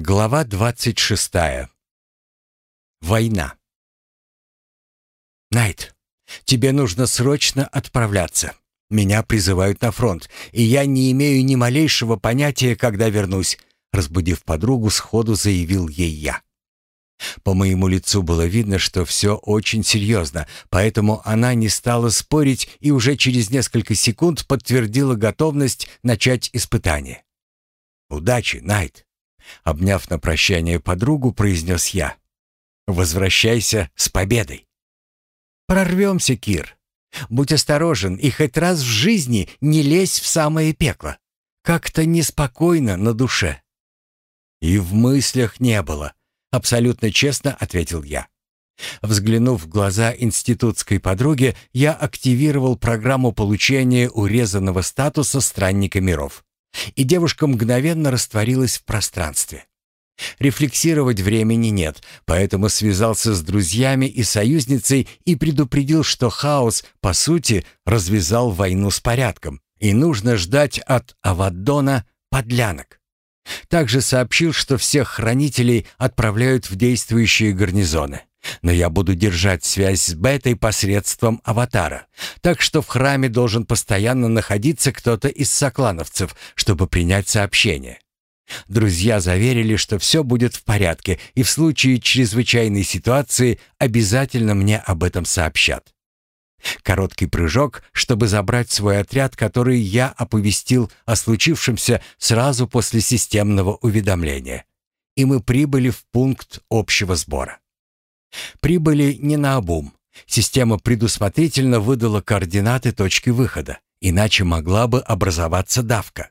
Глава 26. Война. Найт, тебе нужно срочно отправляться. Меня призывают на фронт, и я не имею ни малейшего понятия, когда вернусь, разбудив подругу, сходу заявил ей я. По моему лицу было видно, что все очень серьезно, поэтому она не стала спорить и уже через несколько секунд подтвердила готовность начать испытание. «Удачи, Найт!» Обняв на прощание подругу, произнес я. «Возвращайся с победой!» «Прорвемся, Кир. Будь осторожен и хоть раз в жизни не лезь в самое пекло. Как-то неспокойно на душе». «И в мыслях не было», — абсолютно честно ответил я. Взглянув в глаза институтской подруги, я активировал программу получения урезанного статуса странника миров и девушка мгновенно растворилась в пространстве. Рефлексировать времени нет, поэтому связался с друзьями и союзницей и предупредил, что хаос, по сути, развязал войну с порядком, и нужно ждать от Аваддона подлянок. Также сообщил, что всех хранителей отправляют в действующие гарнизоны. Но я буду держать связь с Бетой посредством аватара. Так что в храме должен постоянно находиться кто-то из соклановцев, чтобы принять сообщение. Друзья заверили, что все будет в порядке, и в случае чрезвычайной ситуации обязательно мне об этом сообщат. Короткий прыжок, чтобы забрать свой отряд, который я оповестил о случившемся сразу после системного уведомления. И мы прибыли в пункт общего сбора. Прибыли не на обум. Система предусмотрительно выдала координаты точки выхода, иначе могла бы образоваться давка.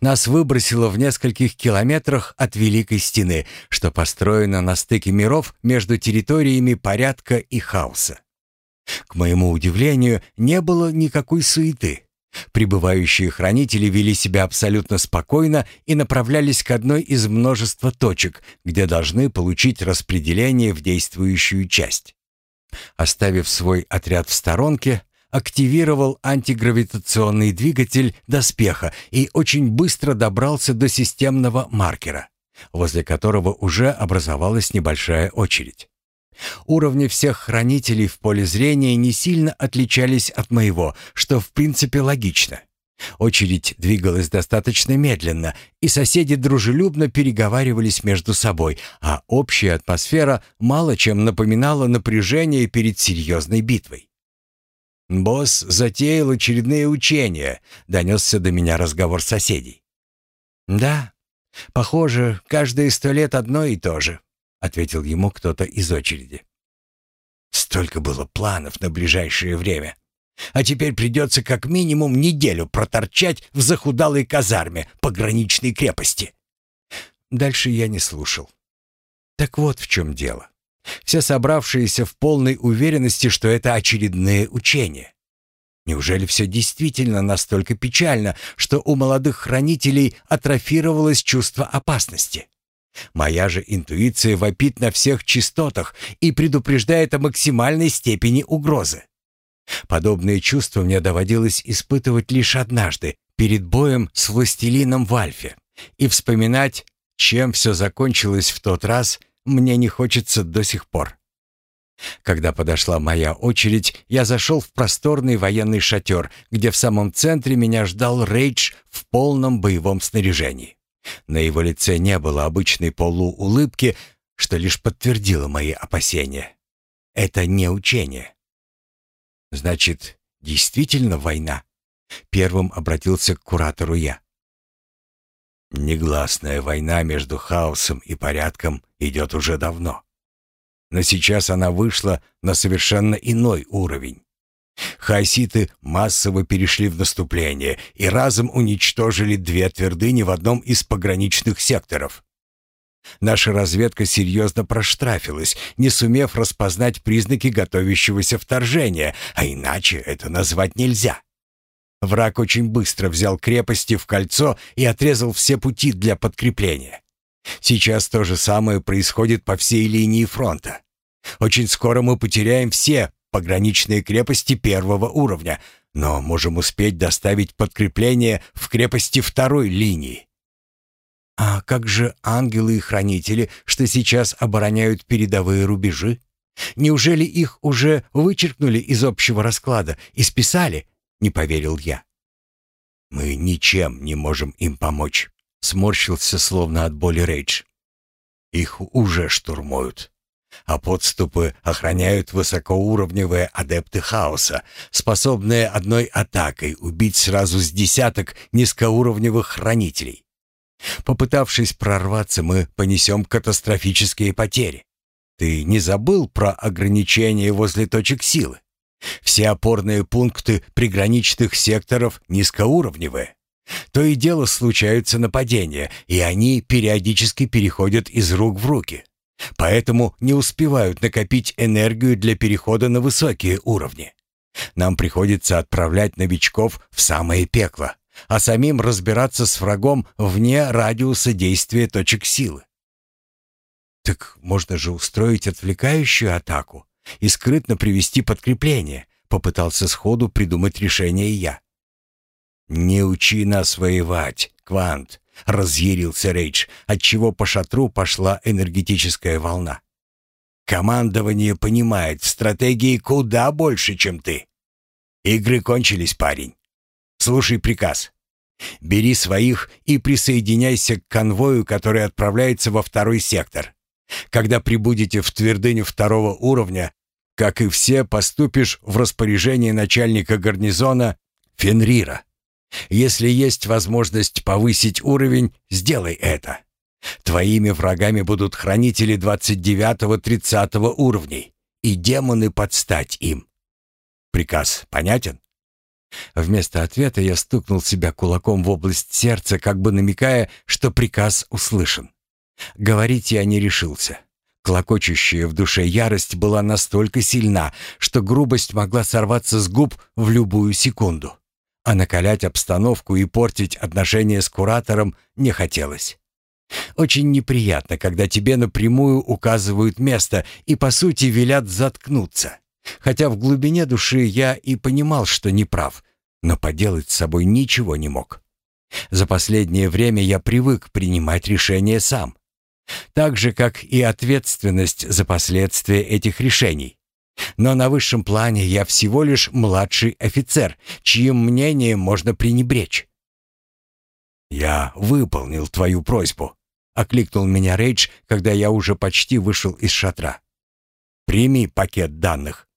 Нас выбросило в нескольких километрах от Великой Стены, что построено на стыке миров между территориями порядка и хаоса. К моему удивлению, не было никакой суеты. Прибывающие хранители вели себя абсолютно спокойно и направлялись к одной из множества точек, где должны получить распределение в действующую часть. Оставив свой отряд в сторонке, активировал антигравитационный двигатель доспеха и очень быстро добрался до системного маркера, возле которого уже образовалась небольшая очередь. Уровни всех хранителей в поле зрения не сильно отличались от моего, что в принципе логично. Очередь двигалась достаточно медленно, и соседи дружелюбно переговаривались между собой, а общая атмосфера мало чем напоминала напряжение перед серьезной битвой. «Босс затеял очередные учения», — донесся до меня разговор соседей. «Да, похоже, каждые сто лет одно и то же ответил ему кто-то из очереди. Столько было планов на ближайшее время. А теперь придется как минимум неделю проторчать в захудалой казарме пограничной крепости. Дальше я не слушал. Так вот в чем дело. Все собравшиеся в полной уверенности, что это очередные учения. Неужели все действительно настолько печально, что у молодых хранителей атрофировалось чувство опасности? Моя же интуиция вопит на всех частотах и предупреждает о максимальной степени угрозы. Подобные чувства мне доводилось испытывать лишь однажды, перед боем с властелином в Альфе. И вспоминать, чем все закончилось в тот раз, мне не хочется до сих пор. Когда подошла моя очередь, я зашел в просторный военный шатер, где в самом центре меня ждал Рейдж в полном боевом снаряжении. На его лице не было обычной полуулыбки, что лишь подтвердило мои опасения. Это не учение. Значит, действительно война? Первым обратился к куратору я. Негласная война между хаосом и порядком идет уже давно. Но сейчас она вышла на совершенно иной уровень. Хаоситы массово перешли в наступление и разом уничтожили две твердыни в одном из пограничных секторов. Наша разведка серьезно проштрафилась, не сумев распознать признаки готовящегося вторжения, а иначе это назвать нельзя. Враг очень быстро взял крепости в кольцо и отрезал все пути для подкрепления. Сейчас то же самое происходит по всей линии фронта. Очень скоро мы потеряем все пограничные крепости первого уровня, но можем успеть доставить подкрепление в крепости второй линии. А как же ангелы и хранители, что сейчас обороняют передовые рубежи? Неужели их уже вычеркнули из общего расклада и списали? Не поверил я. Мы ничем не можем им помочь, сморщился словно от боли Рейдж. Их уже штурмуют а подступы охраняют высокоуровневые адепты хаоса, способные одной атакой убить сразу с десяток низкоуровневых хранителей. Попытавшись прорваться, мы понесем катастрофические потери. Ты не забыл про ограничения возле точек силы? Все опорные пункты приграничных секторов низкоуровневые. То и дело случаются нападения, и они периодически переходят из рук в руки. Поэтому не успевают накопить энергию для перехода на высокие уровни. Нам приходится отправлять новичков в самое пекло, а самим разбираться с врагом вне радиуса действия точек силы. Так можно же устроить отвлекающую атаку и скрытно привести подкрепление, попытался сходу придумать решение я. Не учи нас воевать, Квант, — разъярился Рейдж, отчего по шатру пошла энергетическая волна. «Командование понимает стратегии куда больше, чем ты. Игры кончились, парень. Слушай приказ. Бери своих и присоединяйся к конвою, который отправляется во второй сектор. Когда прибудете в твердыню второго уровня, как и все, поступишь в распоряжение начальника гарнизона Фенрира. Если есть возможность повысить уровень, сделай это. Твоими врагами будут хранители 29-30 уровней и демоны подстать им. Приказ понятен? Вместо ответа я стукнул себя кулаком в область сердца, как бы намекая, что приказ услышан. Говорить я не решился. Клокочущая в душе ярость была настолько сильна, что грубость могла сорваться с губ в любую секунду а накалять обстановку и портить отношения с куратором не хотелось. Очень неприятно, когда тебе напрямую указывают место и, по сути, велят заткнуться. Хотя в глубине души я и понимал, что не прав, но поделать с собой ничего не мог. За последнее время я привык принимать решения сам. Так же, как и ответственность за последствия этих решений. Но на высшем плане я всего лишь младший офицер, чьим мнением можно пренебречь. «Я выполнил твою просьбу», — окликнул меня Рейдж, когда я уже почти вышел из шатра. «Прими пакет данных».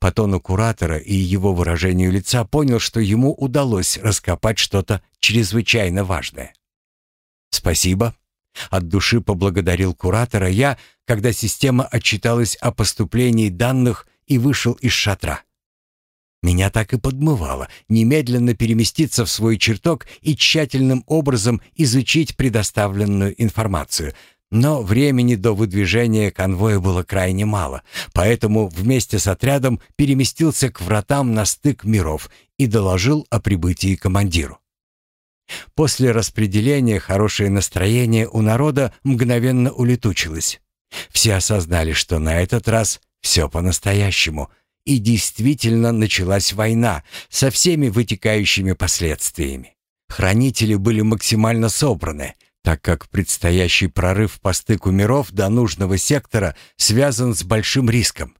По тону куратора и его выражению лица понял, что ему удалось раскопать что-то чрезвычайно важное. «Спасибо», от души поблагодарил куратора я, когда система отчиталась о поступлении данных и вышел из шатра. Меня так и подмывало немедленно переместиться в свой чертог и тщательным образом изучить предоставленную информацию. Но времени до выдвижения конвоя было крайне мало, поэтому вместе с отрядом переместился к вратам на стык миров и доложил о прибытии командиру. После распределения хорошее настроение у народа мгновенно улетучилось. Все осознали, что на этот раз все по-настоящему, и действительно началась война со всеми вытекающими последствиями. Хранители были максимально собраны, так как предстоящий прорыв по стыку миров до нужного сектора связан с большим риском.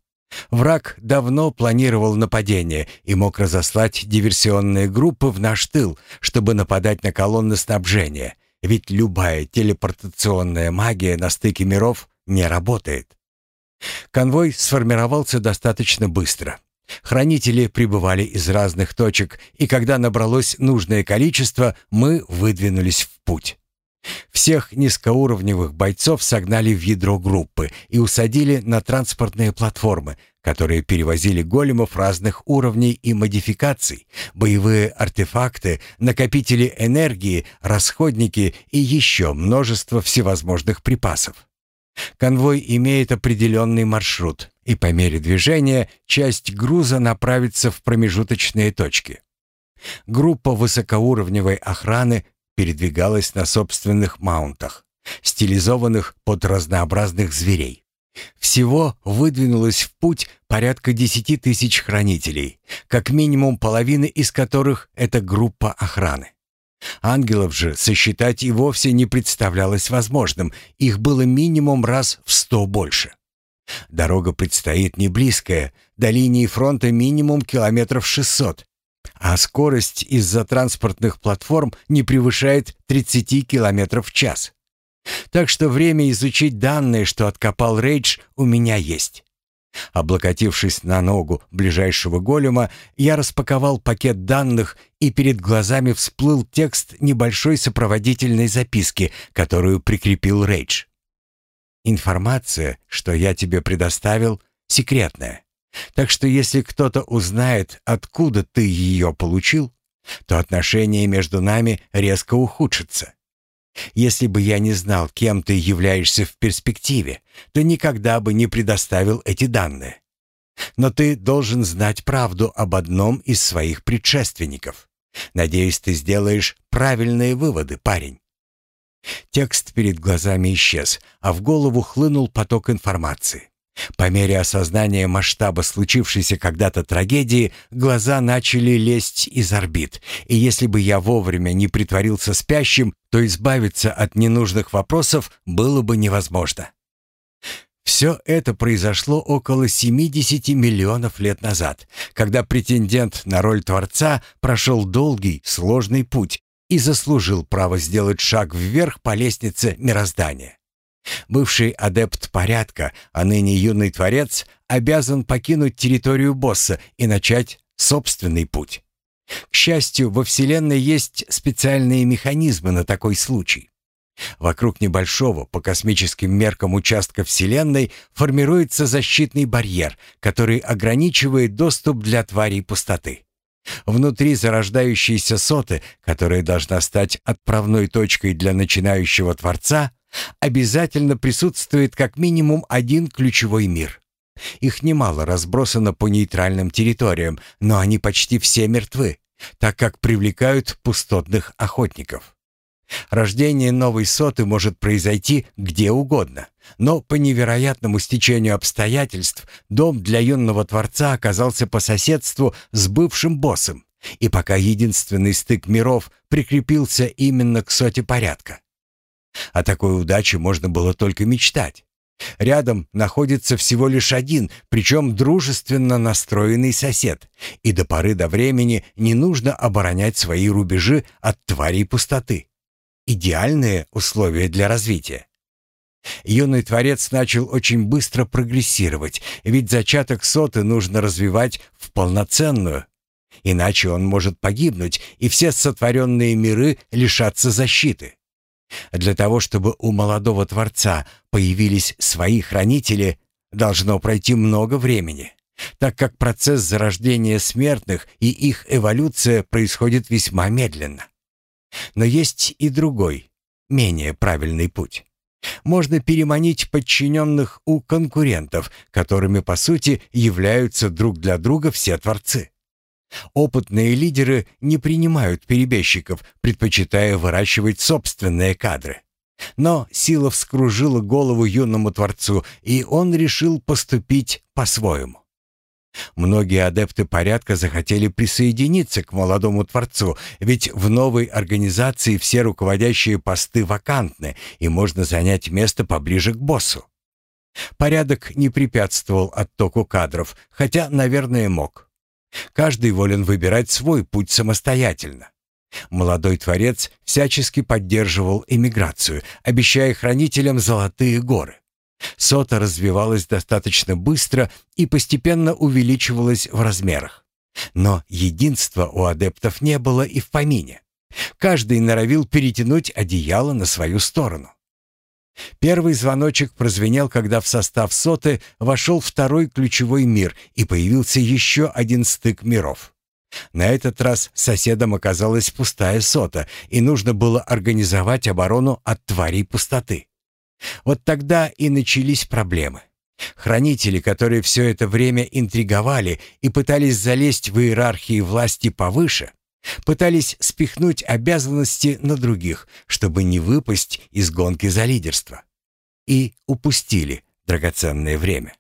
Враг давно планировал нападение и мог разослать диверсионные группы в наш тыл, чтобы нападать на колонны снабжения, ведь любая телепортационная магия на стыке миров не работает. Конвой сформировался достаточно быстро. Хранители прибывали из разных точек, и когда набралось нужное количество, мы выдвинулись в путь. Всех низкоуровневых бойцов согнали в ядро группы и усадили на транспортные платформы, которые перевозили големов разных уровней и модификаций, боевые артефакты, накопители энергии, расходники и еще множество всевозможных припасов. Конвой имеет определенный маршрут, и по мере движения часть груза направится в промежуточные точки. Группа высокоуровневой охраны передвигалась на собственных маунтах, стилизованных под разнообразных зверей. Всего выдвинулось в путь порядка десяти тысяч хранителей, как минимум половины из которых — это группа охраны. Ангелов же сосчитать и вовсе не представлялось возможным, их было минимум раз в сто больше. Дорога предстоит не близкая, до линии фронта минимум километров 600, а скорость из-за транспортных платформ не превышает 30 километров в час. Так что время изучить данные, что откопал Рейдж, у меня есть. Облокотившись на ногу ближайшего голема, я распаковал пакет данных, и перед глазами всплыл текст небольшой сопроводительной записки, которую прикрепил Рейдж. «Информация, что я тебе предоставил, секретная. Так что если кто-то узнает, откуда ты ее получил, то отношения между нами резко ухудшатся. Если бы я не знал, кем ты являешься в перспективе, то никогда бы не предоставил эти данные. Но ты должен знать правду об одном из своих предшественников. Надеюсь, ты сделаешь правильные выводы, парень. Текст перед глазами исчез, а в голову хлынул поток информации. По мере осознания масштаба случившейся когда-то трагедии, глаза начали лезть из орбит, и если бы я вовремя не притворился спящим, то избавиться от ненужных вопросов было бы невозможно. Все это произошло около 70 миллионов лет назад, когда претендент на роль Творца прошел долгий, сложный путь и заслужил право сделать шаг вверх по лестнице мироздания. Бывший адепт порядка, а ныне юный творец, обязан покинуть территорию босса и начать собственный путь. К счастью, во Вселенной есть специальные механизмы на такой случай. Вокруг небольшого по космическим меркам участка Вселенной формируется защитный барьер, который ограничивает доступ для тварей пустоты. Внутри зарождающейся соты, которая должна стать отправной точкой для начинающего Творца, обязательно присутствует как минимум один ключевой мир. Их немало разбросано по нейтральным территориям, но они почти все мертвы, так как привлекают пустотных охотников. Рождение новой соты может произойти где угодно, но по невероятному стечению обстоятельств дом для юного Творца оказался по соседству с бывшим боссом, и пока единственный стык миров прикрепился именно к соте порядка. О такой удаче можно было только мечтать. Рядом находится всего лишь один, причем дружественно настроенный сосед, и до поры до времени не нужно оборонять свои рубежи от тварей пустоты. Идеальные условия для развития. Юный творец начал очень быстро прогрессировать, ведь зачаток соты нужно развивать в полноценную, иначе он может погибнуть, и все сотворенные миры лишатся защиты. Для того, чтобы у молодого Творца появились свои хранители, должно пройти много времени, так как процесс зарождения смертных и их эволюция происходит весьма медленно. Но есть и другой, менее правильный путь. Можно переманить подчиненных у конкурентов, которыми по сути являются друг для друга все Творцы. Опытные лидеры не принимают перебежчиков, предпочитая выращивать собственные кадры. Но сила вскружила голову юному творцу, и он решил поступить по-своему. Многие адепты порядка захотели присоединиться к молодому творцу, ведь в новой организации все руководящие посты вакантны, и можно занять место поближе к боссу. Порядок не препятствовал оттоку кадров, хотя, наверное, мог. Каждый волен выбирать свой путь самостоятельно. Молодой творец всячески поддерживал эмиграцию, обещая хранителям золотые горы. Сота развивалась достаточно быстро и постепенно увеличивалась в размерах. Но единства у адептов не было и в помине. Каждый норовил перетянуть одеяло на свою сторону. Первый звоночек прозвенел, когда в состав соты вошел второй ключевой мир и появился еще один стык миров. На этот раз соседом оказалась пустая сота, и нужно было организовать оборону от тварей пустоты. Вот тогда и начались проблемы. Хранители, которые все это время интриговали и пытались залезть в иерархии власти повыше, Пытались спихнуть обязанности на других, чтобы не выпасть из гонки за лидерство. И упустили драгоценное время.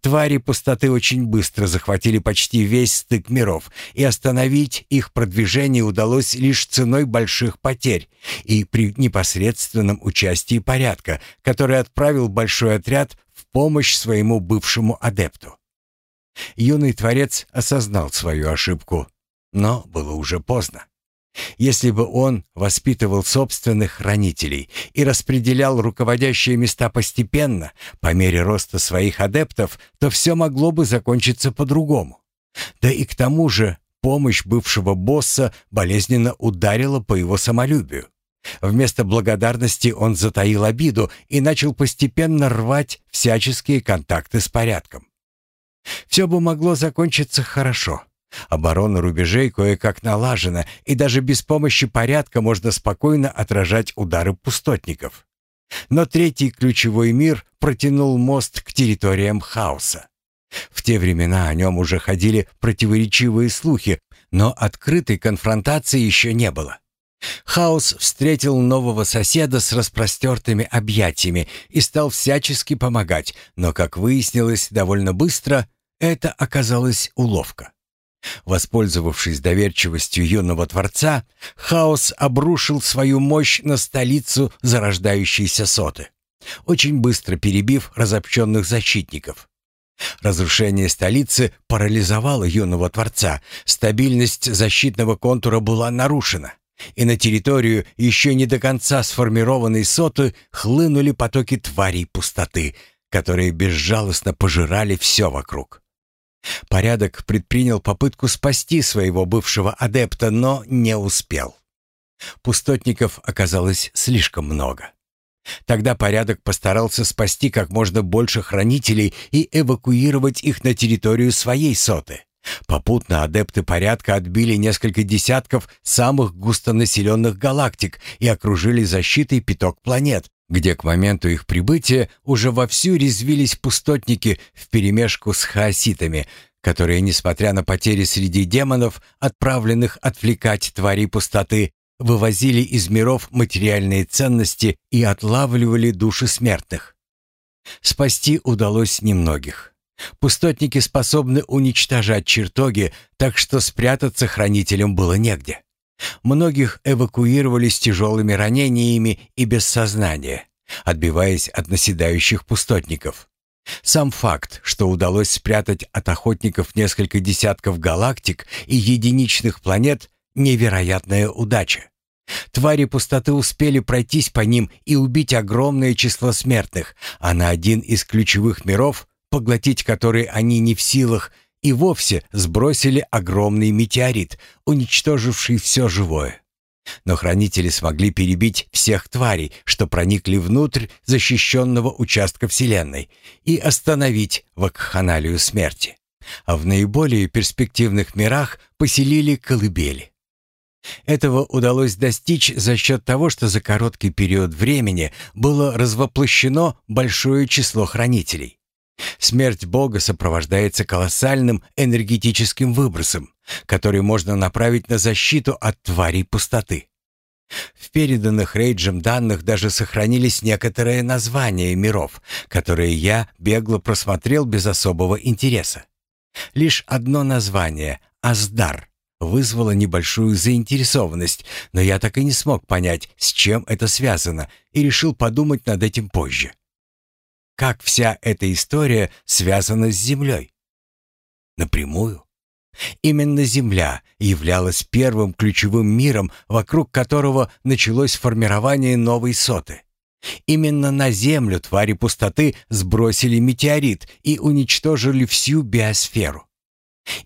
Твари пустоты очень быстро захватили почти весь стык миров, и остановить их продвижение удалось лишь ценой больших потерь и при непосредственном участии порядка, который отправил большой отряд в помощь своему бывшему адепту. Юный творец осознал свою ошибку, но было уже поздно. Если бы он воспитывал собственных хранителей и распределял руководящие места постепенно, по мере роста своих адептов, то все могло бы закончиться по-другому. Да и к тому же помощь бывшего босса болезненно ударила по его самолюбию. Вместо благодарности он затаил обиду и начал постепенно рвать всяческие контакты с порядком. Все бы могло закончиться хорошо. Оборона рубежей кое-как налажена, и даже без помощи порядка можно спокойно отражать удары пустотников. Но третий ключевой мир протянул мост к территориям хаоса. В те времена о нем уже ходили противоречивые слухи, но открытой конфронтации еще не было. Хаос встретил нового соседа с распростертыми объятиями и стал всячески помогать, но, как выяснилось довольно быстро, это оказалась уловка. Воспользовавшись доверчивостью юного Творца, хаос обрушил свою мощь на столицу зарождающейся соты, очень быстро перебив разобщенных защитников. Разрушение столицы парализовало юного Творца, стабильность защитного контура была нарушена, и на территорию еще не до конца сформированной соты хлынули потоки тварей пустоты, которые безжалостно пожирали все вокруг. Порядок предпринял попытку спасти своего бывшего адепта, но не успел. Пустотников оказалось слишком много. Тогда порядок постарался спасти как можно больше хранителей и эвакуировать их на территорию своей соты. Попутно адепты порядка отбили несколько десятков самых густонаселенных галактик и окружили защитой пяток планет, где к моменту их прибытия уже вовсю резвились пустотники вперемешку с хаоситами, которые, несмотря на потери среди демонов, отправленных отвлекать твари пустоты, вывозили из миров материальные ценности и отлавливали души смертных. Спасти удалось немногих. Пустотники способны уничтожать чертоги, так что спрятаться хранителям было негде. Многих эвакуировали с тяжелыми ранениями и без сознания, отбиваясь от наседающих пустотников. Сам факт, что удалось спрятать от охотников несколько десятков галактик и единичных планет — невероятная удача. Твари пустоты успели пройтись по ним и убить огромное число смертных, а на один из ключевых миров, поглотить который они не в силах, и вовсе сбросили огромный метеорит, уничтоживший все живое. Но хранители смогли перебить всех тварей, что проникли внутрь защищенного участка Вселенной, и остановить вакханалию смерти. А в наиболее перспективных мирах поселили колыбели. Этого удалось достичь за счет того, что за короткий период времени было развоплощено большое число хранителей. Смерть Бога сопровождается колоссальным энергетическим выбросом, который можно направить на защиту от тварей пустоты. В переданных Рейджем данных даже сохранились некоторые названия миров, которые я бегло просмотрел без особого интереса. Лишь одно название — Аздар — вызвало небольшую заинтересованность, но я так и не смог понять, с чем это связано, и решил подумать над этим позже. Как вся эта история связана с Землей? Напрямую. Именно Земля являлась первым ключевым миром, вокруг которого началось формирование новой соты. Именно на Землю твари пустоты сбросили метеорит и уничтожили всю биосферу.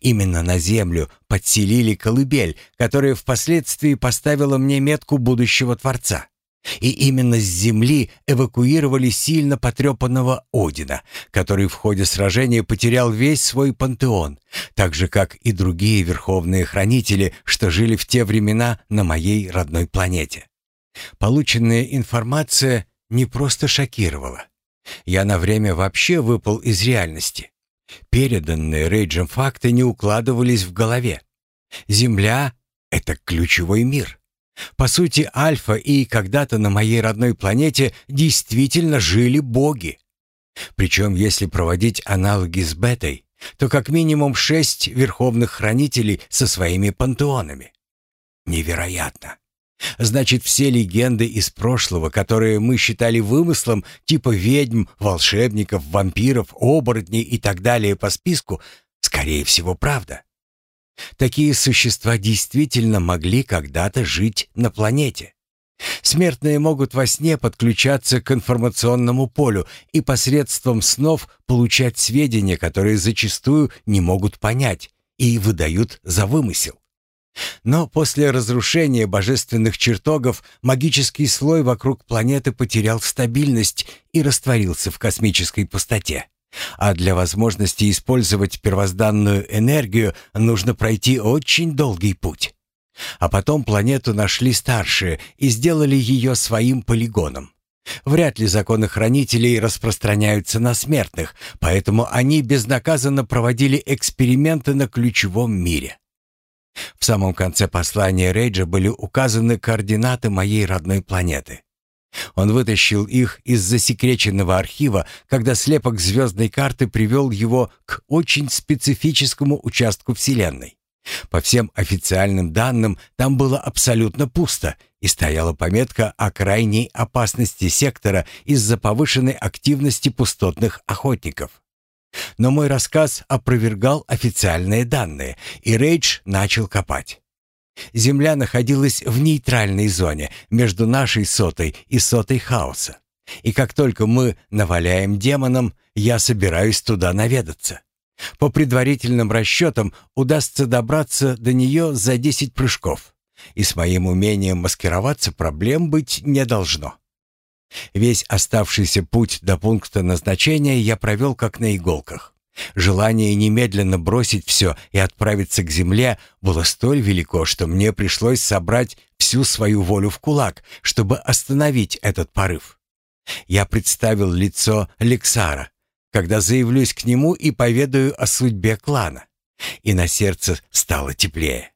Именно на Землю подселили колыбель, которая впоследствии поставила мне метку будущего Творца. И именно с земли эвакуировали сильно потрепанного Одина, который в ходе сражения потерял весь свой пантеон, так же, как и другие верховные хранители, что жили в те времена на моей родной планете. Полученная информация не просто шокировала. Я на время вообще выпал из реальности. Переданные Рейджем факты не укладывались в голове. Земля — это ключевой мир. По сути, Альфа и когда-то на моей родной планете действительно жили боги. Причем, если проводить аналоги с бетой, то как минимум шесть верховных хранителей со своими пантеонами. Невероятно. Значит, все легенды из прошлого, которые мы считали вымыслом, типа ведьм, волшебников, вампиров, оборотней и так далее по списку, скорее всего, правда. Такие существа действительно могли когда-то жить на планете. Смертные могут во сне подключаться к информационному полю и посредством снов получать сведения, которые зачастую не могут понять и выдают за вымысел. Но после разрушения божественных чертогов магический слой вокруг планеты потерял стабильность и растворился в космической пустоте. А для возможности использовать первозданную энергию нужно пройти очень долгий путь. А потом планету нашли старшие и сделали ее своим полигоном. Вряд ли законы хранителей распространяются на смертных, поэтому они безнаказанно проводили эксперименты на ключевом мире. В самом конце послания Рейджа были указаны координаты моей родной планеты. Он вытащил их из засекреченного архива, когда слепок звездной карты привел его к очень специфическому участку Вселенной. По всем официальным данным, там было абсолютно пусто, и стояла пометка о крайней опасности сектора из-за повышенной активности пустотных охотников. Но мой рассказ опровергал официальные данные, и Рейдж начал копать. Земля находилась в нейтральной зоне между нашей сотой и сотой хаоса. И как только мы наваляем демонам, я собираюсь туда наведаться. По предварительным расчетам удастся добраться до нее за 10 прыжков. И с моим умением маскироваться проблем быть не должно. Весь оставшийся путь до пункта назначения я провел как на иголках. Желание немедленно бросить все и отправиться к земле было столь велико, что мне пришлось собрать всю свою волю в кулак, чтобы остановить этот порыв. Я представил лицо Лексара, когда заявлюсь к нему и поведаю о судьбе клана. И на сердце стало теплее.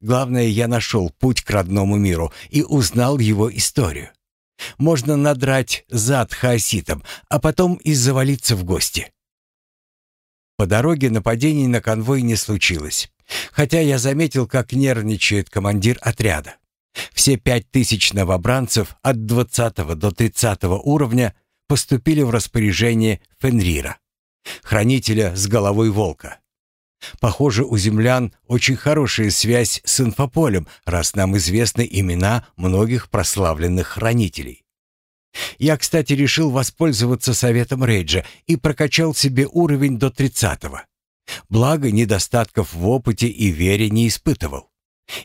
Главное, я нашел путь к родному миру и узнал его историю. Можно надрать зад хаоситам, а потом и завалиться в гости. По дороге нападений на конвой не случилось. Хотя я заметил, как нервничает командир отряда. Все пять тысяч новобранцев от 20 до 30 уровня поступили в распоряжение Фенрира, хранителя с головой волка. Похоже, у землян очень хорошая связь с инфополем, раз нам известны имена многих прославленных хранителей. Я, кстати, решил воспользоваться советом Рейджа и прокачал себе уровень до 30-го. Благо, недостатков в опыте и вере не испытывал.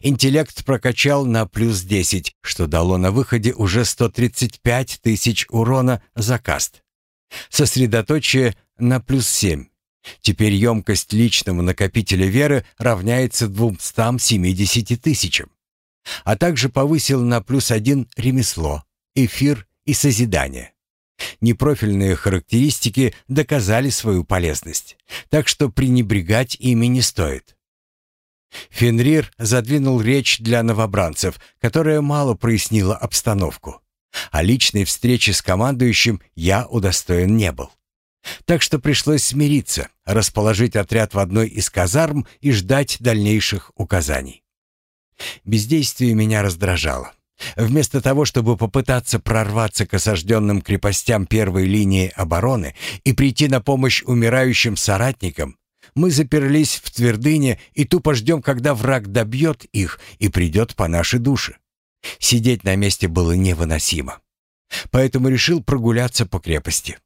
Интеллект прокачал на плюс 10, что дало на выходе уже 135 тысяч урона за каст. Сосредоточие на плюс 7. Теперь емкость личного накопителя веры равняется 270 тысячам. А также повысил на плюс один ремесло, эфир и созидание. Непрофильные характеристики доказали свою полезность, так что пренебрегать ими не стоит. Фенрир задвинул речь для новобранцев, которая мало прояснила обстановку. А личной встречи с командующим я удостоен не был. Так что пришлось смириться, расположить отряд в одной из казарм и ждать дальнейших указаний. Бездействие меня раздражало. Вместо того, чтобы попытаться прорваться к осажденным крепостям первой линии обороны и прийти на помощь умирающим соратникам, мы заперлись в твердыне и тупо ждем, когда враг добьет их и придет по нашей душе. Сидеть на месте было невыносимо. Поэтому решил прогуляться по крепости.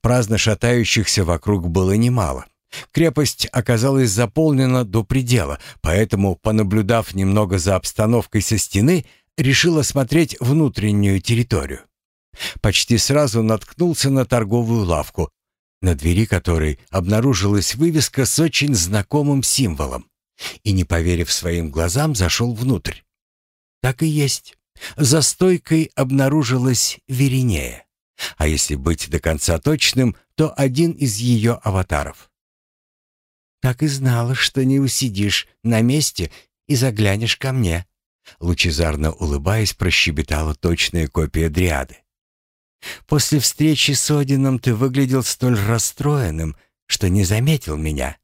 Праздно шатающихся вокруг было немало. Крепость оказалась заполнена до предела, поэтому, понаблюдав немного за обстановкой со стены, решил осмотреть внутреннюю территорию. Почти сразу наткнулся на торговую лавку, на двери которой обнаружилась вывеска с очень знакомым символом, и, не поверив своим глазам, зашел внутрь. Так и есть. За стойкой обнаружилась Веринея. А если быть до конца точным, то один из ее аватаров. «Так и знала, что не усидишь на месте и заглянешь ко мне», лучезарно улыбаясь, прощебетала точная копия Дриады. После встречи с Одином ты выглядел столь расстроенным, что не заметил меня.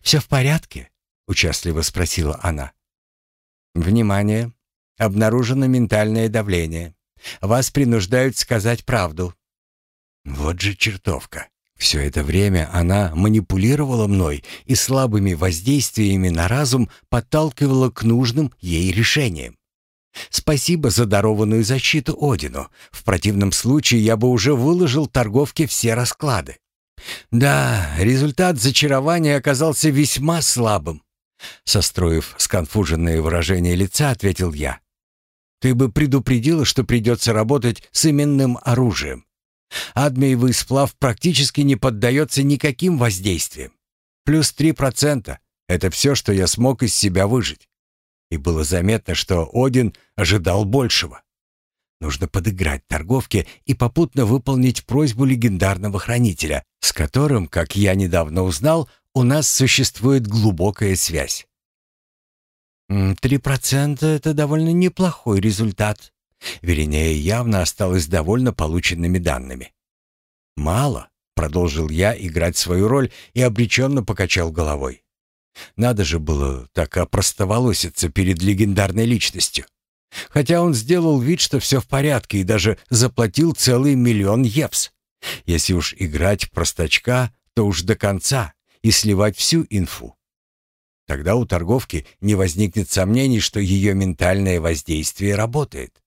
Все в порядке?» — участливо спросила она. «Внимание! Обнаружено ментальное давление. Вас принуждают сказать правду». Вот же чертовка. Все это время она манипулировала мной и слабыми воздействиями на разум подталкивала к нужным ей решениям. Спасибо за дарованную защиту Одину. В противном случае я бы уже выложил торговке все расклады. Да, результат зачарования оказался весьма слабым. Состроив сконфуженное выражение лица, ответил я. Ты бы предупредила, что придется работать с именным оружием. Адмиевый сплав практически не поддается никаким воздействиям. Плюс три процента — это все, что я смог из себя выжить. И было заметно, что Один ожидал большего. Нужно подыграть торговке и попутно выполнить просьбу легендарного хранителя, с которым, как я недавно узнал, у нас существует глубокая связь. «Три процента — это довольно неплохой результат». Веринея явно осталась довольно полученными данными. «Мало», — продолжил я играть свою роль и обреченно покачал головой. Надо же было так опростоволоситься перед легендарной личностью. Хотя он сделал вид, что все в порядке и даже заплатил целый миллион евс. Если уж играть простачка, то уж до конца и сливать всю инфу. Тогда у торговки не возникнет сомнений, что ее ментальное воздействие работает.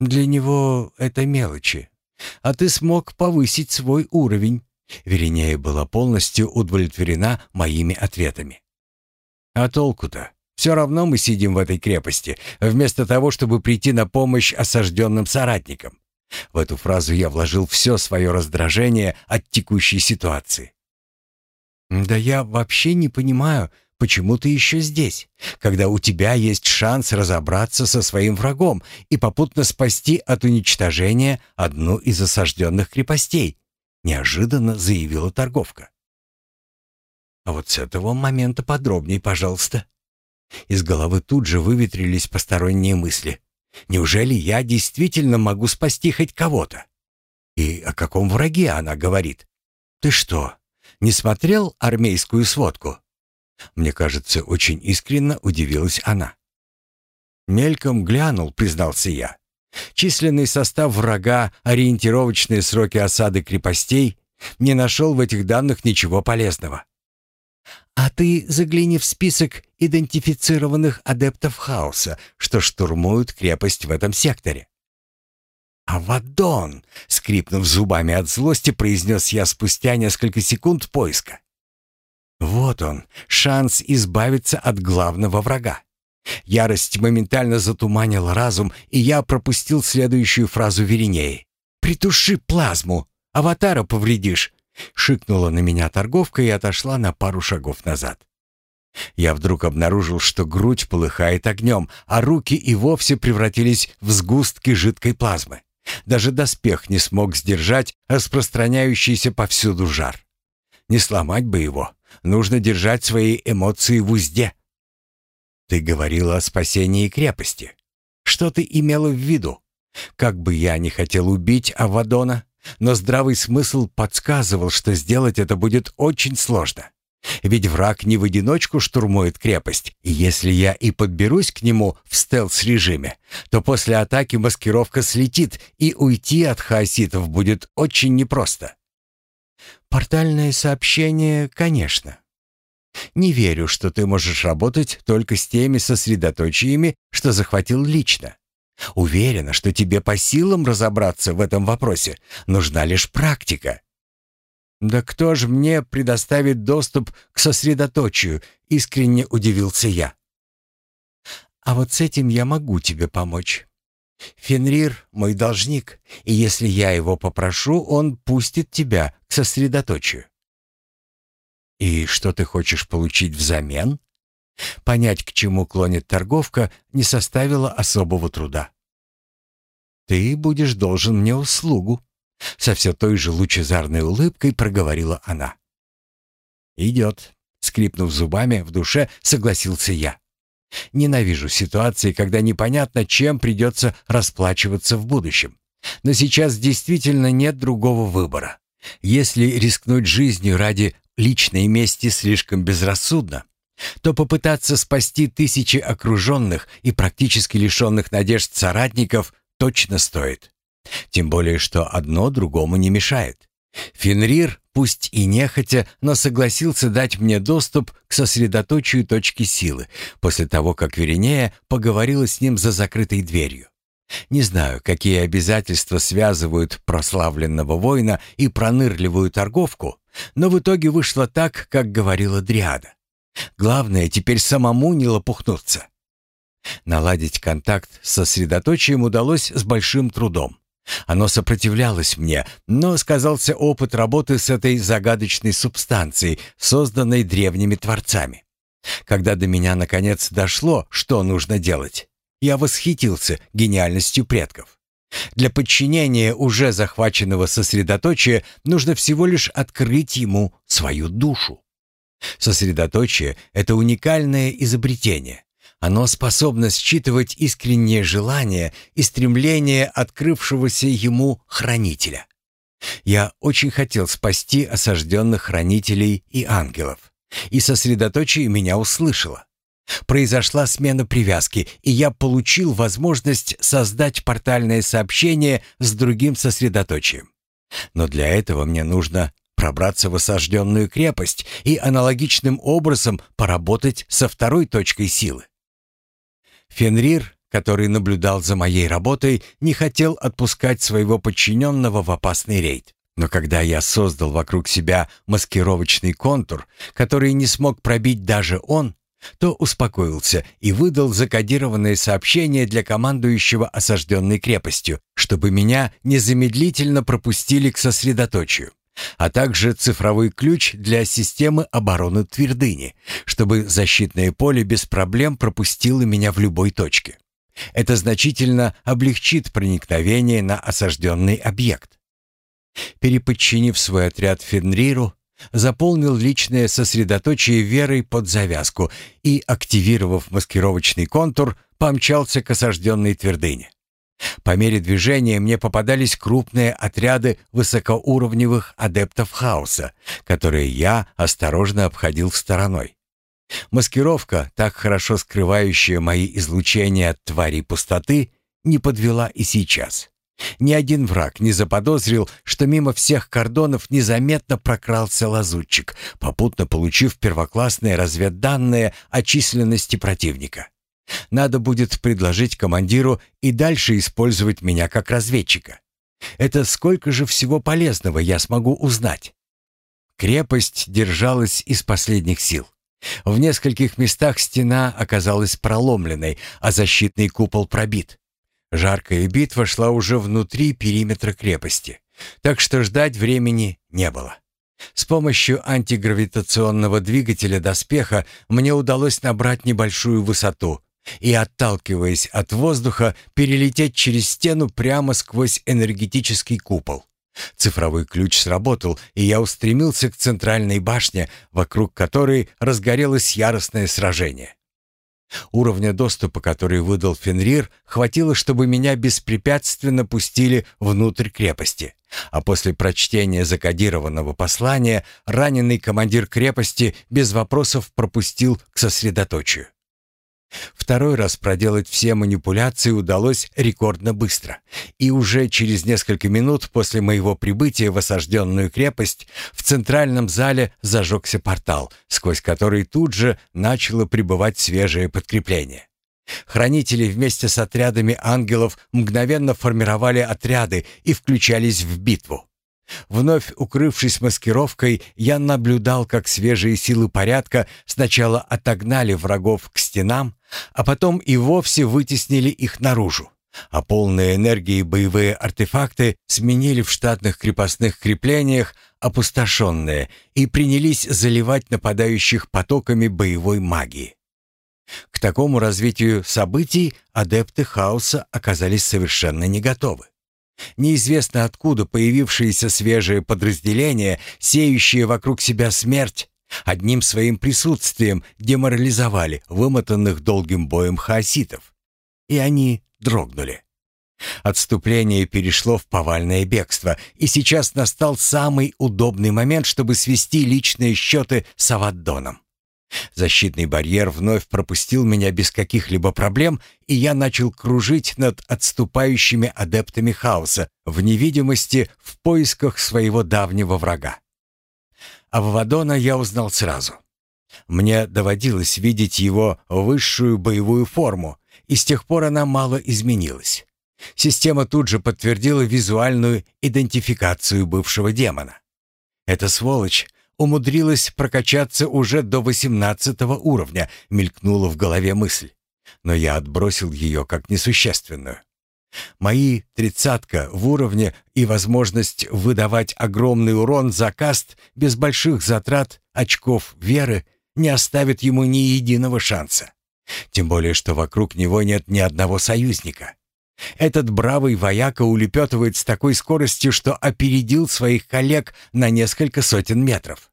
Для него это мелочи. А ты смог повысить свой уровень. Веринея была полностью удовлетворена моими ответами. А толку-то? Все равно мы сидим в этой крепости, вместо того, чтобы прийти на помощь осажденным соратникам. В эту фразу я вложил все свое раздражение от текущей ситуации. «Да я вообще не понимаю, почему ты еще здесь, когда у тебя есть шанс разобраться со своим врагом и попутно спасти от уничтожения одну из осажденных крепостей», неожиданно заявила торговка. «А вот с этого момента подробнее, пожалуйста». Из головы тут же выветрились посторонние мысли. «Неужели я действительно могу спасти хоть кого-то?» «И о каком враге она говорит?» «Ты что, не смотрел армейскую сводку?» Мне кажется, очень искренне удивилась она. «Мельком глянул», — признался я. «Численный состав врага, ориентировочные сроки осады крепостей. Не нашел в этих данных ничего полезного». «А ты загляни в список идентифицированных адептов хаоса, что штурмуют крепость в этом секторе. «Авадон!» — скрипнув зубами от злости, произнес я спустя несколько секунд поиска. «Вот он, шанс избавиться от главного врага». Ярость моментально затуманила разум, и я пропустил следующую фразу Веринеи. «Притуши плазму! Аватара повредишь!» Шикнула на меня торговка и отошла на пару шагов назад. Я вдруг обнаружил, что грудь полыхает огнем, а руки и вовсе превратились в сгустки жидкой плазмы. Даже доспех не смог сдержать распространяющийся повсюду жар. Не сломать бы его. Нужно держать свои эмоции в узде. Ты говорила о спасении крепости. Что ты имела в виду? Как бы я не хотел убить Авадона, но здравый смысл подсказывал, что сделать это будет очень сложно. Ведь враг не в одиночку штурмует крепость, и если я и подберусь к нему в стелс-режиме, то после атаки маскировка слетит, и уйти от хаоситов будет очень непросто. Портальное сообщение, конечно. Не верю, что ты можешь работать только с теми сосредоточиями, что захватил лично. Уверена, что тебе по силам разобраться в этом вопросе. Нужна лишь практика. «Да кто же мне предоставит доступ к сосредоточию?» — искренне удивился я. «А вот с этим я могу тебе помочь. Фенрир — мой должник, и если я его попрошу, он пустит тебя к сосредоточию». «И что ты хочешь получить взамен?» Понять, к чему клонит торговка, не составило особого труда. «Ты будешь должен мне услугу», со все той же лучезарной улыбкой проговорила она. «Идет», — скрипнув зубами, в душе согласился я. «Ненавижу ситуации, когда непонятно, чем придется расплачиваться в будущем. Но сейчас действительно нет другого выбора. Если рискнуть жизнью ради личной мести слишком безрассудно, то попытаться спасти тысячи окруженных и практически лишенных надежд соратников точно стоит. Тем более, что одно другому не мешает. Фенрир, пусть и нехотя, но согласился дать мне доступ к сосредоточию точки силы, после того, как Веринея поговорила с ним за закрытой дверью. Не знаю, какие обязательства связывают прославленного воина и пронырливую торговку, но в итоге вышло так, как говорила Дриада. Главное теперь самому не лопухнуться. Наладить контакт с сосредоточием удалось с большим трудом. Оно сопротивлялось мне, но сказался опыт работы с этой загадочной субстанцией, созданной древними творцами. Когда до меня наконец дошло, что нужно делать, я восхитился гениальностью предков. Для подчинения уже захваченного сосредоточия нужно всего лишь открыть ему свою душу. Сосредоточие — это уникальное изобретение. Оно способно считывать искреннее желание и стремление открывшегося ему хранителя. Я очень хотел спасти осажденных хранителей и ангелов, и сосредоточие меня услышало. Произошла смена привязки, и я получил возможность создать портальное сообщение с другим сосредоточием. Но для этого мне нужно пробраться в осажденную крепость и аналогичным образом поработать со второй точкой силы. Фенрир, который наблюдал за моей работой, не хотел отпускать своего подчиненного в опасный рейд. Но когда я создал вокруг себя маскировочный контур, который не смог пробить даже он, то успокоился и выдал закодированное сообщение для командующего осажденной крепостью, чтобы меня незамедлительно пропустили к сосредоточию а также цифровой ключ для системы обороны твердыни, чтобы защитное поле без проблем пропустило меня в любой точке. Это значительно облегчит проникновение на осажденный объект. Переподчинив свой отряд Фенриру, заполнил личное сосредоточие верой под завязку и, активировав маскировочный контур, помчался к осажденной твердыне. По мере движения мне попадались крупные отряды высокоуровневых адептов хаоса, которые я осторожно обходил стороной. Маскировка, так хорошо скрывающая мои излучения от тварей пустоты, не подвела и сейчас. Ни один враг не заподозрил, что мимо всех кордонов незаметно прокрался лазутчик, попутно получив первоклассные разведданные о численности противника. Надо будет предложить командиру и дальше использовать меня как разведчика. Это сколько же всего полезного я смогу узнать? Крепость держалась из последних сил. В нескольких местах стена оказалась проломленной, а защитный купол пробит. Жаркая битва шла уже внутри периметра крепости, так что ждать времени не было. С помощью антигравитационного двигателя доспеха мне удалось набрать небольшую высоту, и, отталкиваясь от воздуха, перелететь через стену прямо сквозь энергетический купол. Цифровой ключ сработал, и я устремился к центральной башне, вокруг которой разгорелось яростное сражение. Уровня доступа, который выдал Фенрир, хватило, чтобы меня беспрепятственно пустили внутрь крепости. А после прочтения закодированного послания раненый командир крепости без вопросов пропустил к сосредоточию. Второй раз проделать все манипуляции удалось рекордно быстро. И уже через несколько минут после моего прибытия в осажденную крепость в центральном зале зажегся портал, сквозь который тут же начало прибывать свежее подкрепление. Хранители вместе с отрядами ангелов мгновенно формировали отряды и включались в битву. Вновь укрывшись маскировкой, я наблюдал, как свежие силы порядка сначала отогнали врагов к стенам, а потом и вовсе вытеснили их наружу. А полные энергии боевые артефакты сменили в штатных крепостных креплениях опустошенные и принялись заливать нападающих потоками боевой магии. К такому развитию событий адепты хаоса оказались совершенно не готовы. Неизвестно откуда появившиеся свежие подразделения, сеющие вокруг себя смерть, одним своим присутствием деморализовали вымотанных долгим боем хаоситов. И они дрогнули. Отступление перешло в повальное бегство, и сейчас настал самый удобный момент, чтобы свести личные счеты с Аваддоном. Защитный барьер вновь пропустил меня без каких-либо проблем, и я начал кружить над отступающими адептами хаоса в невидимости в поисках своего давнего врага. Аввадона я узнал сразу. Мне доводилось видеть его высшую боевую форму, и с тех пор она мало изменилась. Система тут же подтвердила визуальную идентификацию бывшего демона. Эта сволочь умудрилась прокачаться уже до 18 уровня, мелькнула в голове мысль. Но я отбросил ее как несущественную. Мои тридцатка в уровне и возможность выдавать огромный урон за каст без больших затрат очков веры не оставит ему ни единого шанса. Тем более, что вокруг него нет ни одного союзника. Этот бравый вояка улепетывает с такой скоростью, что опередил своих коллег на несколько сотен метров.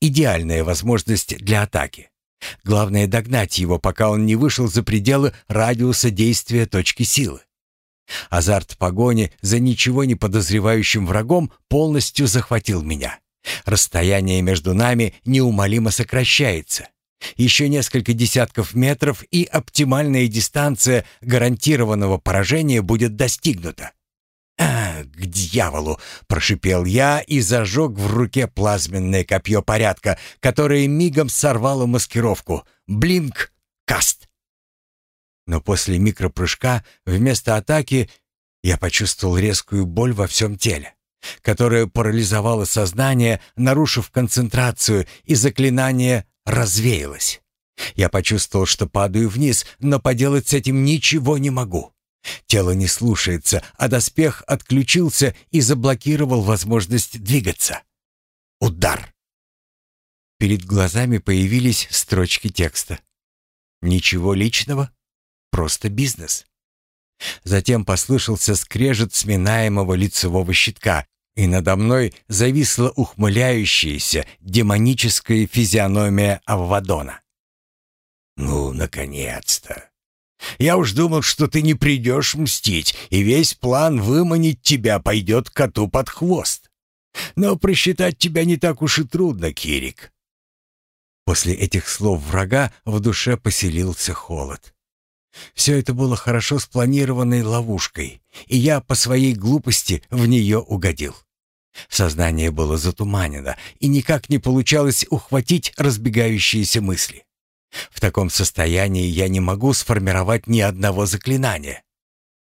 Идеальная возможность для атаки. Главное догнать его, пока он не вышел за пределы радиуса действия точки силы. Азарт погони за ничего не подозревающим врагом полностью захватил меня. Расстояние между нами неумолимо сокращается. Еще несколько десятков метров, и оптимальная дистанция гарантированного поражения будет достигнута. «А, к дьяволу!» — прошипел я и зажег в руке плазменное копье порядка, которое мигом сорвало маскировку. «Блинк! Каст!» Но после микропрыжка вместо атаки я почувствовал резкую боль во всем теле, которая парализовала сознание, нарушив концентрацию, и заклинание развеялось. Я почувствовал, что падаю вниз, но поделать с этим ничего не могу. Тело не слушается, а доспех отключился и заблокировал возможность двигаться. Удар. Перед глазами появились строчки текста. Ничего личного, просто бизнес. Затем послышался скрежет сминаемого лицевого щитка, и надо мной зависла ухмыляющаяся демоническая физиономия Аввадона. «Ну, наконец-то! Я уж думал, что ты не придешь мстить, и весь план выманить тебя пойдет коту под хвост. Но просчитать тебя не так уж и трудно, Кирик». После этих слов врага в душе поселился холод. Все это было хорошо спланированной ловушкой, и я по своей глупости в нее угодил. Сознание было затуманено, и никак не получалось ухватить разбегающиеся мысли. В таком состоянии я не могу сформировать ни одного заклинания.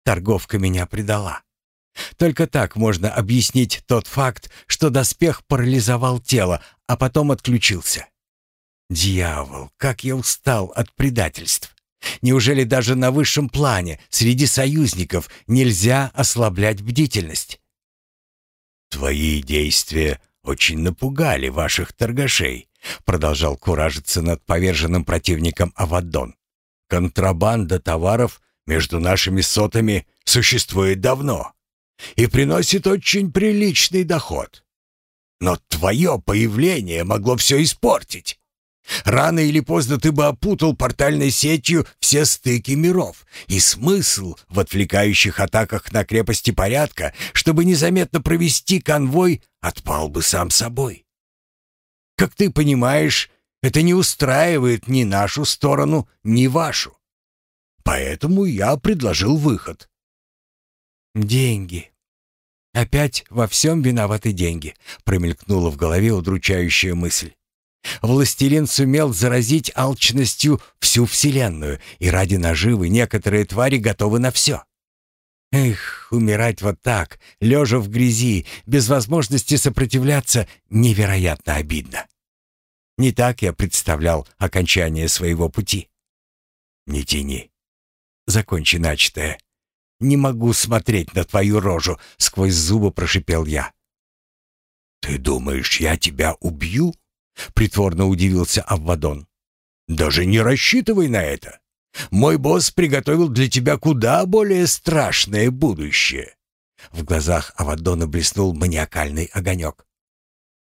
Торговка меня предала. Только так можно объяснить тот факт, что доспех парализовал тело, а потом отключился. Дьявол, как я устал от предательств. Неужели даже на высшем плане, среди союзников, нельзя ослаблять бдительность? «Твои действия очень напугали ваших торгашей», продолжал куражиться над поверженным противником Аваддон. «Контрабанда товаров между нашими сотами существует давно и приносит очень приличный доход. Но твое появление могло все испортить. Рано или поздно ты бы опутал портальной сетью все стыки миров, и смысл в отвлекающих атаках на крепости порядка, чтобы незаметно провести конвой, отпал бы сам собой. Как ты понимаешь, это не устраивает ни нашу сторону, ни вашу. Поэтому я предложил выход. «Деньги. Опять во всем виноваты деньги», — промелькнула в голове удручающая мысль. Властелин сумел заразить алчностью всю Вселенную, и ради наживы некоторые твари готовы на все. Эх, умирать вот так, лежа в грязи, без возможности сопротивляться, невероятно обидно. Не так я представлял окончание своего пути. Не тяни. Закончи начатое. Не могу смотреть на твою рожу, сквозь зубы прошипел я. Ты думаешь, я тебя убью? Притворно удивился Аввадон. «Даже не рассчитывай на это. Мой босс приготовил для тебя куда более страшное будущее». В глазах Авадона блеснул маниакальный огонек.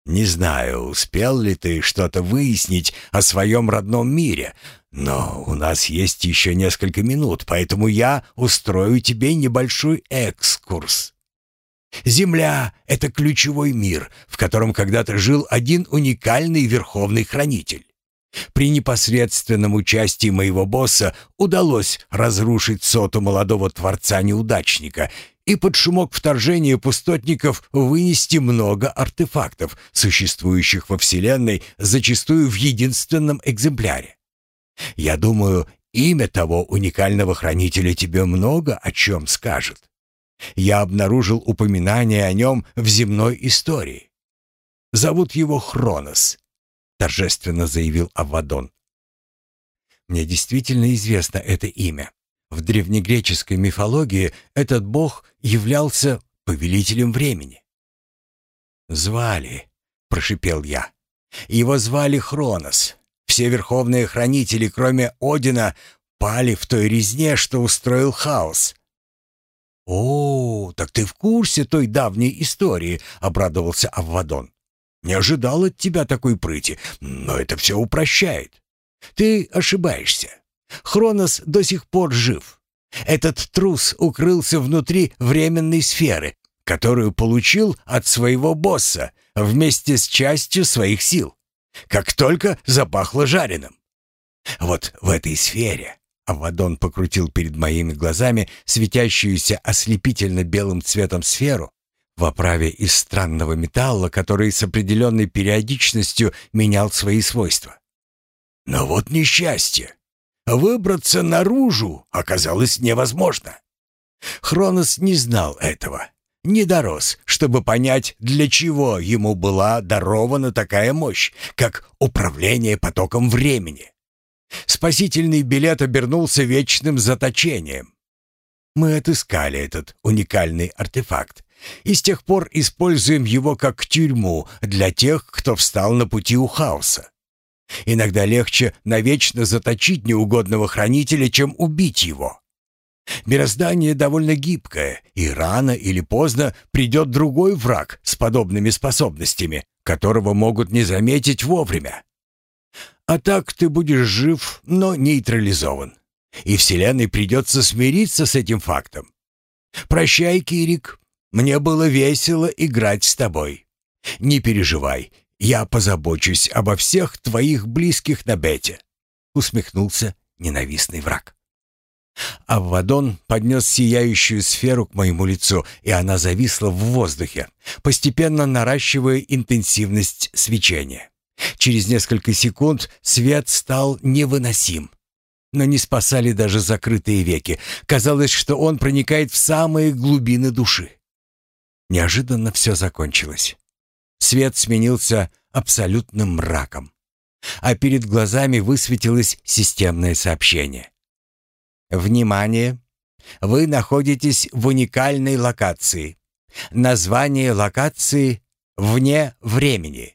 Не знаю, успел ли ты что-то выяснить о своем родном мире, но у нас есть еще несколько минут, поэтому я устрою тебе небольшой экскурс. Земля — это ключевой мир, в котором когда-то жил один уникальный Верховный Хранитель. При непосредственном участии моего босса удалось разрушить соту молодого Творца-неудачника и под шумок вторжения пустотников вынести много артефактов, существующих во Вселенной зачастую в единственном экземпляре. Я думаю, имя того уникального хранителя тебе много о чем скажет. Я обнаружил упоминание о нем в земной истории. Зовут его Хронос, торжественно заявил Аввадон. Мне действительно известно это имя. В древнегреческой мифологии этот бог являлся повелителем времени. «Звали», — прошипел я. «Его звали Хронос. Все верховные хранители, кроме Одина, пали в той резне, что устроил хаос». «О, так ты в курсе той давней истории», — обрадовался Аввадон. «Не ожидал от тебя такой прыти, но это все упрощает. Ты ошибаешься. Хронос до сих пор жив. Этот трус укрылся внутри временной сферы, которую получил от своего босса вместе с частью своих сил, как только запахло жареным. Вот в этой сфере Авадон покрутил перед моими глазами светящуюся ослепительно белым цветом сферу в оправе из странного металла, который с определенной периодичностью менял свои свойства. Но вот несчастье. Выбраться наружу оказалось невозможно. Хронос не знал этого, не дорос, чтобы понять, для чего ему была дарована такая мощь, как управление потоком времени. Спасительный билет обернулся вечным заточением. Мы отыскали этот уникальный артефакт и с тех пор используем его как тюрьму для тех, кто встал на пути у хаоса. Иногда легче навечно заточить неугодного хранителя, чем убить его. Мироздание довольно гибкое, и рано или поздно придет другой враг с подобными способностями, которого могут не заметить вовремя. А так ты будешь жив, но нейтрализован. И Вселенной придется смириться с этим фактом. Прощай, Кирик. Мне было весело играть с тобой. Не переживай, я позабочусь обо всех твоих близких на Бете», — усмехнулся ненавистный враг. Аввадон поднес сияющую сферу к моему лицу, и она зависла в воздухе, постепенно наращивая интенсивность свечения. Через несколько секунд свет стал невыносим. Но не спасали даже закрытые веки. Казалось, что он проникает в самые глубины души. Неожиданно все закончилось. Свет сменился абсолютным мраком. А перед глазами высветилось системное сообщение. «Внимание! Вы находитесь в уникальной локации. Название локации «Вне времени».